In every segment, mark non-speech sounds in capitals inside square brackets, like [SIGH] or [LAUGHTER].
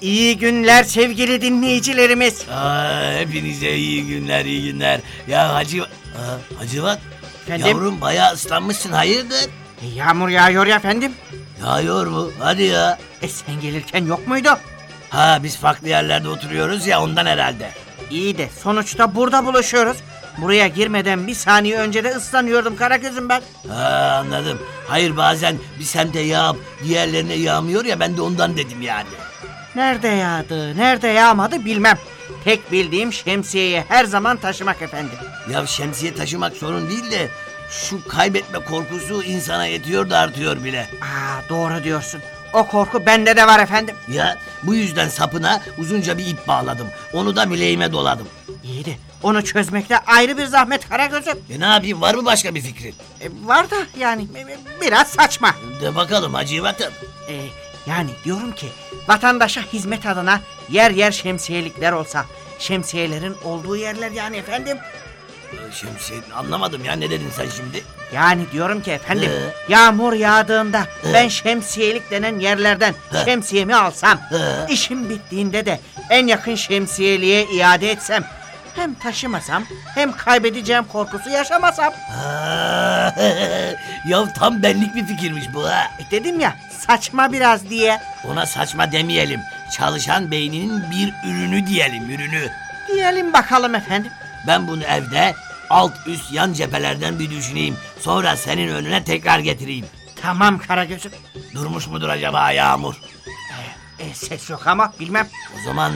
İyi günler sevgili dinleyicilerimiz. Aa, hepinize iyi günler iyi günler. Ya Hacı... Aa, Hacıvat. Efendim? Yavrum bayağı ıslanmışsın hayırdır? E, Yağmur yağıyor ya efendim. Yağıyor mu? Hadi ya. E sen gelirken yok muydu? Ha biz farklı yerlerde oturuyoruz ya ondan herhalde. İyi de sonuçta burada buluşuyoruz. Buraya girmeden bir saniye önce de ıslanıyordum Karagöz'üm ben. Ha anladım. Hayır bazen bir semte yağıp diğerlerine yağmıyor ya ben de ondan dedim yani. Nerede yağdı, nerede yağmadı bilmem. Tek bildiğim şemsiyeyi her zaman taşımak efendim. Ya şemsiye taşımak sorun değil de şu kaybetme korkusu insana yetiyor da artıyor bile. Aa doğru diyorsun. O korku bende de var efendim. Ya bu yüzden sapına uzunca bir ip bağladım. Onu da bileğime doladım. İyi de onu çözmekte ayrı bir zahmet Karagöz'üm. E ne yapayım var mı başka bir fikrin? E, var da yani e, biraz saçma. De bakalım Hacıvat'ım. E, yani diyorum ki vatandaşa hizmet adına yer yer şemsiyelikler olsa. Şemsiyelerin olduğu yerler yani efendim. Ee, Şemsiye anlamadım ya ne dedin sen şimdi? Yani diyorum ki efendim Ee? yağmur yağdığında Ee? ben şemsiyelik denen yerlerden Ee? şemsiyemi alsam. Ee? işim bittiğinde de en yakın şemsiyeliğe iade etsem. Hem taşımasam hem kaybedeceğim korkusu yaşamasam. [LAUGHS] Ya tam benlik bir fikirmiş bu ha. E dedim ya saçma biraz diye. Ona saçma demeyelim. Çalışan beyninin bir ürünü diyelim ürünü. Diyelim bakalım efendim. Ben bunu evde alt üst yan cephelerden bir düşüneyim. Sonra senin önüne tekrar getireyim. Tamam Karagöz'üm. Durmuş mudur acaba Yağmur? Ses yok ama bilmem. O zaman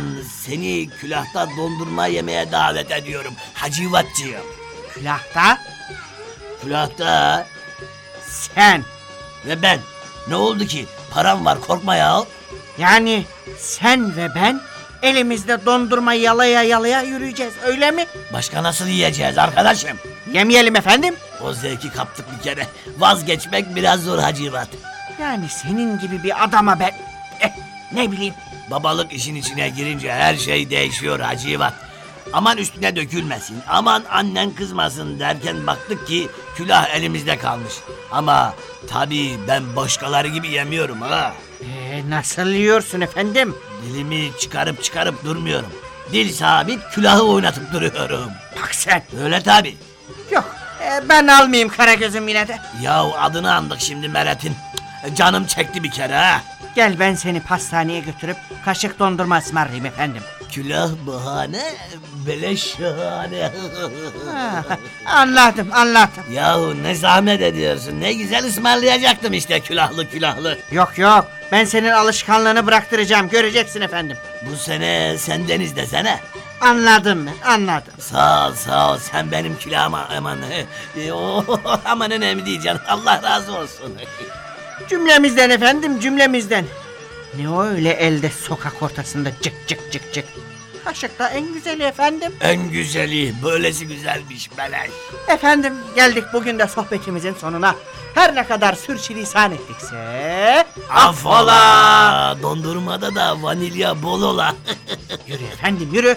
seni külahta dondurma yemeye davet ediyorum. Hacivatçığım. Külahta Külahta sen. ve ben. Ne oldu ki? Param var korkma ya. Yani sen ve ben elimizde dondurma yalaya yalaya yürüyeceğiz öyle mi? Başka nasıl yiyeceğiz arkadaşım? Yemeyelim efendim. O zevki kaptık bir kere. Vazgeçmek biraz zor Hacivat. Yani senin gibi bir adama ben... Ne bileyim. Babalık işin içine girince her şey değişiyor Hacivat. Aman üstüne dökülmesin, aman annen kızmasın derken baktık ki külah elimizde kalmış. Ama tabii ben başkaları gibi yemiyorum ha. Ee, nasıl yiyorsun efendim? Dilimi çıkarıp çıkarıp durmuyorum. Dil sabit külahı oynatıp duruyorum. Bak sen. Öyle tabii. Yok e, ben almayayım Karagöz'üm yine de. Yahu adını andık şimdi Meret'in. Canım çekti bir kere ha. Gel ben seni pastaneye götürüp kaşık dondurma ısmarlayayım efendim. Külah bahane, beleş şahane. Ha, anladım anladım. Yahu ne zahmet ediyorsun. Ne güzel ısmarlayacaktım işte külahlı külahlı. Yok yok ben senin alışkanlığını bıraktıracağım göreceksin efendim. Bu sene sendeniz desene. Anladım ben anladım. Sağ ol sağ ol sen benim külahıma aman. [LAUGHS] Aman önemli değil canım. Allah razı olsun. Cümlemizden efendim cümlemizden. Ne öyle elde sokak ortasında cık cık cık cık. Kaşık da en güzeli efendim. En güzeli böylesi güzelmiş beleş. Efendim geldik bugün de sohbetimizin sonuna. Her ne kadar sürçülisan ettikse... Affola. Dondurmada da vanilya bol ola. [LAUGHS] Yürü efendim yürü.